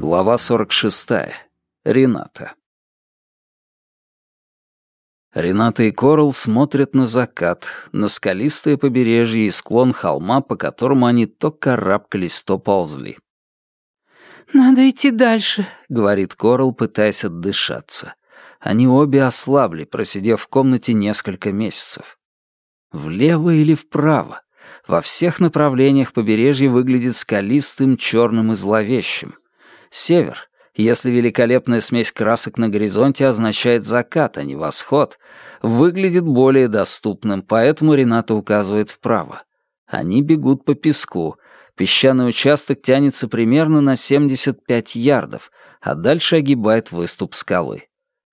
Глава 46. Рената. Рената и Корл смотрят на закат, на скалистое побережье и склон холма, по которому они то карабкались, то ползли. «Надо идти дальше», — говорит Корл, пытаясь отдышаться. Они обе ослабли, просидев в комнате несколько месяцев. Влево или вправо? Во всех направлениях побережье выглядит скалистым, черным и зловещим. Север, если великолепная смесь красок на горизонте означает закат, а не восход, выглядит более доступным, поэтому Рената указывает вправо. Они бегут по песку. Песчаный участок тянется примерно на 75 ярдов, а дальше огибает выступ скалы.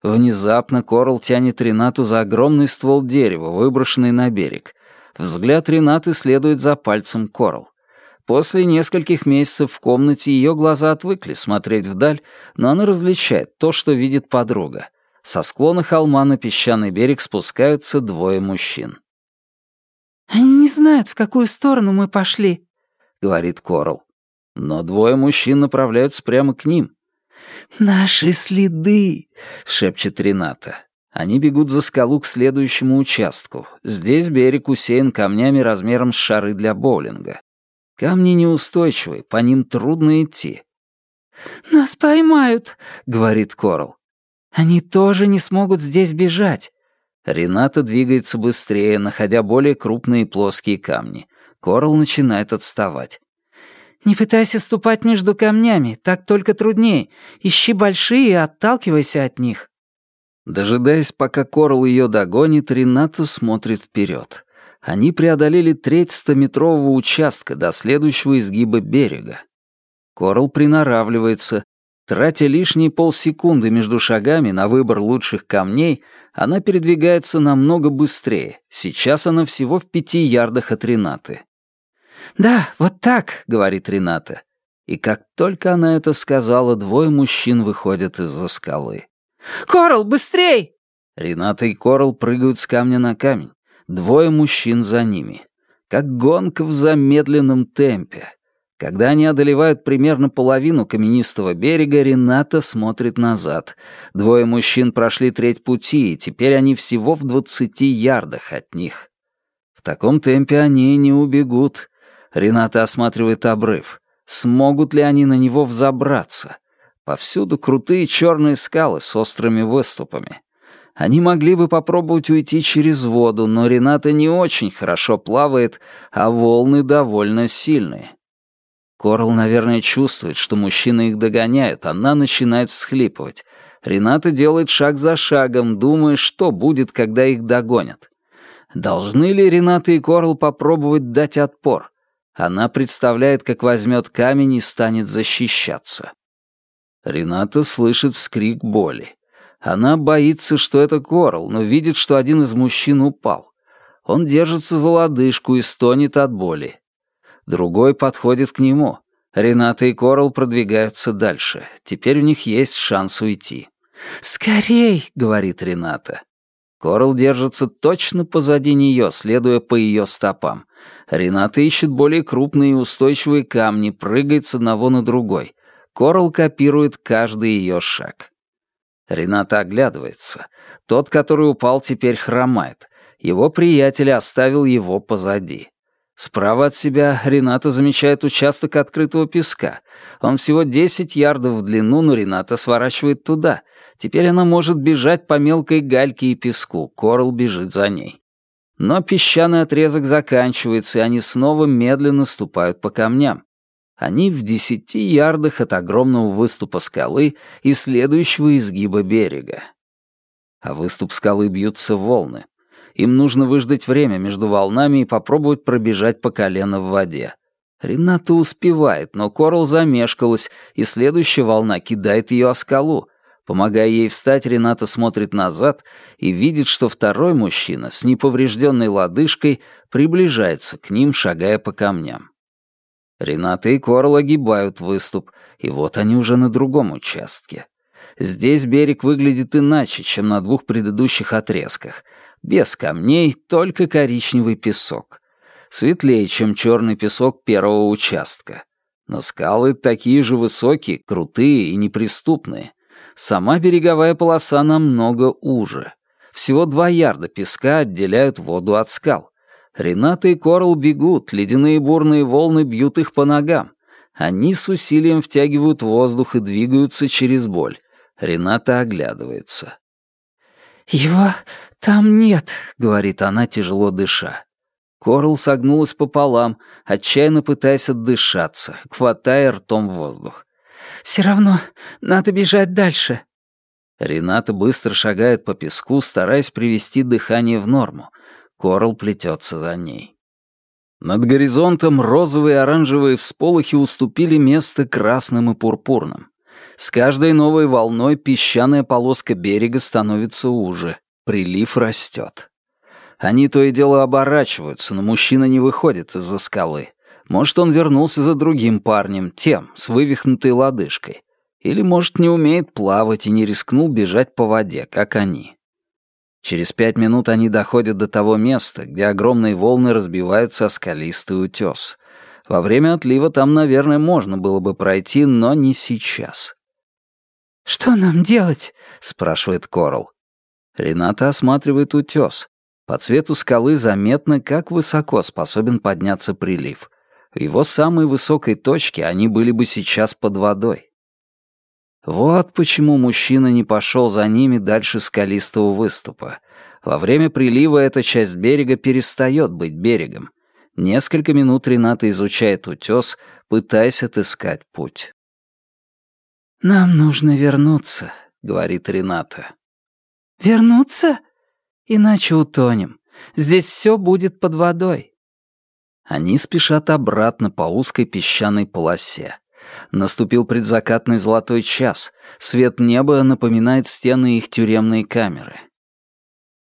Внезапно Корл тянет Ренату за огромный ствол дерева, выброшенный на берег. Взгляд Ренаты следует за пальцем Корл. После нескольких месяцев в комнате ее глаза отвыкли смотреть вдаль, но она различает то, что видит подруга. Со склона холма на песчаный берег спускаются двое мужчин. «Они не знают, в какую сторону мы пошли», — говорит Корл. Но двое мужчин направляются прямо к ним. «Наши следы», — шепчет Рената. Они бегут за скалу к следующему участку. Здесь берег усеян камнями размером с шары для боулинга. Камни неустойчивы, по ним трудно идти. «Нас поймают», — говорит Корл. «Они тоже не смогут здесь бежать». Рената двигается быстрее, находя более крупные плоские камни. Корл начинает отставать. «Не пытайся ступать между камнями, так только труднее. Ищи большие и отталкивайся от них». Дожидаясь, пока Корл ее догонит, Рената смотрит вперед они преодолели треть стометрового участка до следующего изгиба берега. Корл приноравливается. Тратя лишние полсекунды между шагами на выбор лучших камней, она передвигается намного быстрее. Сейчас она всего в пяти ярдах от Ренаты. «Да, вот так», — говорит Рената. И как только она это сказала, двое мужчин выходят из-за скалы. «Корл, быстрей!» Рената и Корл прыгают с камня на камень двое мужчин за ними. Как гонка в замедленном темпе. Когда они одолевают примерно половину каменистого берега, Рената смотрит назад. Двое мужчин прошли треть пути, и теперь они всего в двадцати ярдах от них. В таком темпе они не убегут. Рената осматривает обрыв. Смогут ли они на него взобраться? Повсюду крутые черные скалы с острыми выступами. Они могли бы попробовать уйти через воду, но Рената не очень хорошо плавает, а волны довольно сильные. Корл, наверное, чувствует, что мужчина их догоняет, она начинает всхлипывать. Рената делает шаг за шагом, думая, что будет, когда их догонят. Должны ли Рената и Корл попробовать дать отпор? Она представляет, как возьмет камень и станет защищаться. Рената слышит вскрик боли. Она боится, что это Корл, но видит, что один из мужчин упал. Он держится за лодыжку и стонет от боли. Другой подходит к нему. Рената и Корл продвигаются дальше. Теперь у них есть шанс уйти. «Скорей!» — говорит Рената. Корл держится точно позади нее, следуя по ее стопам. Рената ищет более крупные и устойчивые камни, прыгает с одного на другой. Корл копирует каждый ее шаг. Рената оглядывается. Тот, который упал, теперь хромает. Его приятель оставил его позади. Справа от себя Рената замечает участок открытого песка. Он всего 10 ярдов в длину, но Рената сворачивает туда. Теперь она может бежать по мелкой гальке и песку. Корл бежит за ней. Но песчаный отрезок заканчивается, и они снова медленно ступают по камням. Они в десяти ярдах от огромного выступа скалы и следующего изгиба берега. А выступ скалы бьются волны. Им нужно выждать время между волнами и попробовать пробежать по колено в воде. Рената успевает, но Корл замешкалась, и следующая волна кидает ее о скалу. Помогая ей встать, Рената смотрит назад и видит, что второй мужчина с неповрежденной лодыжкой приближается к ним, шагая по камням. Рената и Корл огибают выступ, и вот они уже на другом участке. Здесь берег выглядит иначе, чем на двух предыдущих отрезках. Без камней, только коричневый песок. Светлее, чем черный песок первого участка. Но скалы такие же высокие, крутые и неприступные. Сама береговая полоса намного уже. Всего два ярда песка отделяют воду от скал. Рената и Корл бегут, ледяные бурные волны бьют их по ногам. Они с усилием втягивают воздух и двигаются через боль. Рената оглядывается. «Его там нет», — говорит она, тяжело дыша. Корл согнулась пополам, отчаянно пытаясь отдышаться, хватая ртом воздух. «Все равно надо бежать дальше». Рената быстро шагает по песку, стараясь привести дыхание в норму. Корл плетется за ней. Над горизонтом розовые и оранжевые всполохи уступили место красным и пурпурным. С каждой новой волной песчаная полоска берега становится уже, прилив растет. Они то и дело оборачиваются, но мужчина не выходит из-за скалы. Может, он вернулся за другим парнем, тем, с вывихнутой лодыжкой. Или, может, не умеет плавать и не рискнул бежать по воде, как они. Через пять минут они доходят до того места, где огромные волны разбиваются о скалистый утес. Во время отлива там, наверное, можно было бы пройти, но не сейчас. «Что нам делать?» — спрашивает Корал. Рената осматривает утес. По цвету скалы заметно, как высоко способен подняться прилив. В его самой высокой точке они были бы сейчас под водой. Вот почему мужчина не пошел за ними дальше скалистого выступа. Во время прилива эта часть берега перестает быть берегом. Несколько минут Рената изучает утес, пытаясь отыскать путь. «Нам нужно вернуться», — говорит Рената. «Вернуться? Иначе утонем. Здесь все будет под водой». Они спешат обратно по узкой песчаной полосе. Наступил предзакатный золотой час. Свет неба напоминает стены их тюремной камеры.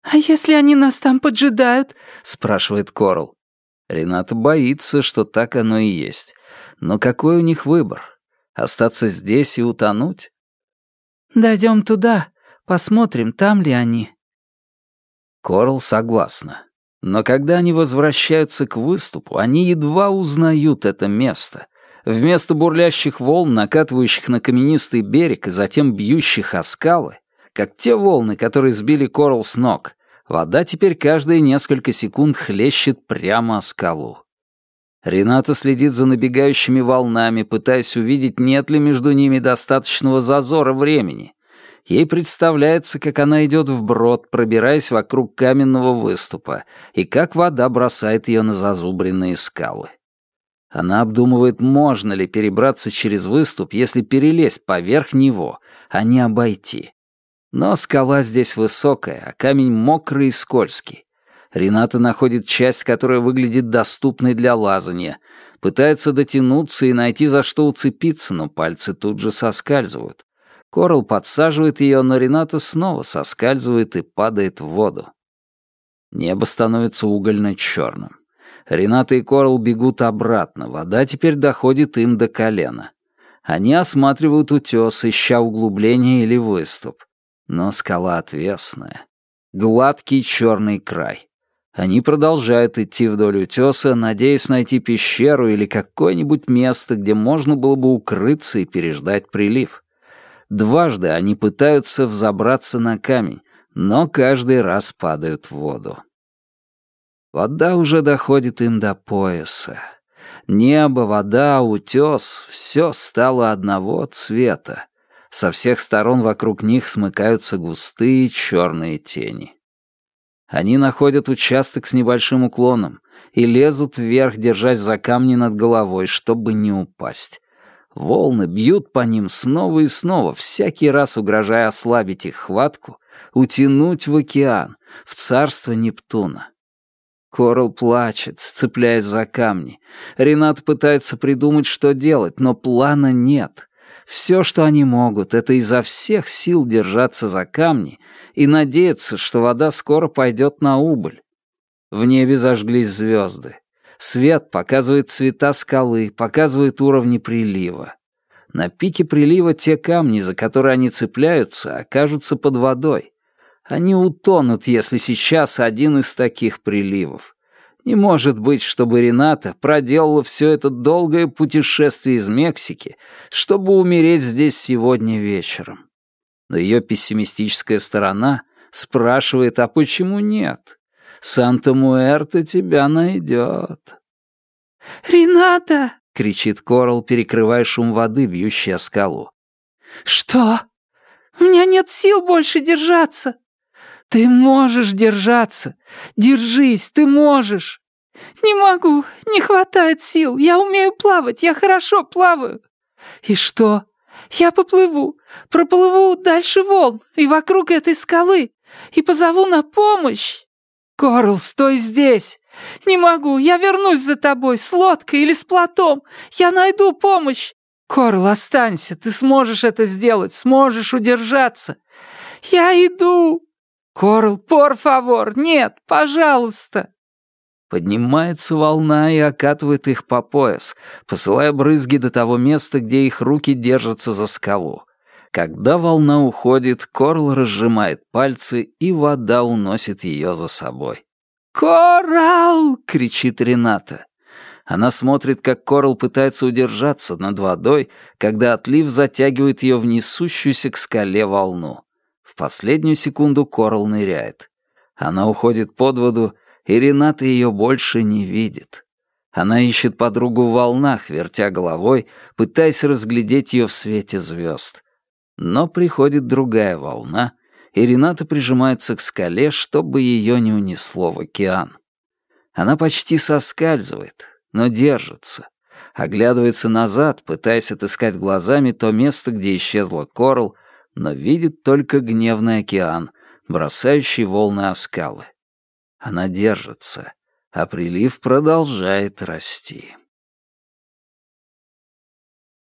«А если они нас там поджидают?» — спрашивает Корл. Рената боится, что так оно и есть. Но какой у них выбор? Остаться здесь и утонуть? «Дойдем туда, посмотрим, там ли они». Корл согласна. Но когда они возвращаются к выступу, они едва узнают это место. Вместо бурлящих волн, накатывающих на каменистый берег и затем бьющих о скалы, как те волны, которые сбили Корл с ног, вода теперь каждые несколько секунд хлещет прямо о скалу. Рената следит за набегающими волнами, пытаясь увидеть, нет ли между ними достаточного зазора времени. Ей представляется, как она идет вброд, пробираясь вокруг каменного выступа, и как вода бросает ее на зазубренные скалы. Она обдумывает, можно ли перебраться через выступ, если перелезть поверх него, а не обойти. Но скала здесь высокая, а камень мокрый и скользкий. Рената находит часть, которая выглядит доступной для лазания, пытается дотянуться и найти за что уцепиться, но пальцы тут же соскальзывают. Корал подсаживает ее, но Рената снова соскальзывает и падает в воду. Небо становится угольно-черным. Рената и Корл бегут обратно, вода теперь доходит им до колена. Они осматривают утес, ища углубление или выступ. Но скала отвесная. Гладкий черный край. Они продолжают идти вдоль утеса, надеясь найти пещеру или какое-нибудь место, где можно было бы укрыться и переждать прилив. Дважды они пытаются взобраться на камень, но каждый раз падают в воду. Вода уже доходит им до пояса. Небо, вода, утес — все стало одного цвета. Со всех сторон вокруг них смыкаются густые черные тени. Они находят участок с небольшим уклоном и лезут вверх, держась за камни над головой, чтобы не упасть. Волны бьют по ним снова и снова, всякий раз угрожая ослабить их хватку, утянуть в океан, в царство Нептуна. Корал плачет, цепляясь за камни. Ренат пытается придумать, что делать, но плана нет. Все, что они могут, это изо всех сил держаться за камни и надеяться, что вода скоро пойдет на убыль. В небе зажглись звезды. Свет показывает цвета скалы, показывает уровни прилива. На пике прилива те камни, за которые они цепляются, окажутся под водой. Они утонут, если сейчас один из таких приливов. Не может быть, чтобы Рената проделала все это долгое путешествие из Мексики, чтобы умереть здесь сегодня вечером. Но ее пессимистическая сторона спрашивает, а почему нет? Санта-Муэрта тебя найдет. «Рената!» — кричит Корал, перекрывая шум воды, бьющий о скалу. «Что? У меня нет сил больше держаться!» «Ты можешь держаться! Держись, ты можешь!» «Не могу, не хватает сил. Я умею плавать, я хорошо плаваю». «И что?» «Я поплыву, проплыву дальше волн и вокруг этой скалы и позову на помощь». «Корл, стой здесь!» «Не могу, я вернусь за тобой, с лодкой или с плотом. Я найду помощь». «Корл, останься, ты сможешь это сделать, сможешь удержаться». «Я иду». «Корл, пор фавор, нет, пожалуйста». Поднимается волна и окатывает их по пояс, посылая брызги до того места, где их руки держатся за скалу. Когда волна уходит, Корл разжимает пальцы, и вода уносит ее за собой. «Коралл!» — кричит Рената. Она смотрит, как Корл пытается удержаться над водой, когда отлив затягивает ее в несущуюся к скале волну. В последнюю секунду Корл ныряет. Она уходит под воду, и Рената ее больше не видит. Она ищет подругу в волнах, вертя головой, пытаясь разглядеть ее в свете звезд. Но приходит другая волна, и Рената прижимается к скале, чтобы ее не унесло в океан. Она почти соскальзывает, но держится. Оглядывается назад, пытаясь отыскать глазами то место, где исчезла Корл, но видит только гневный океан, бросающий волны о скалы. Она держится, а прилив продолжает расти.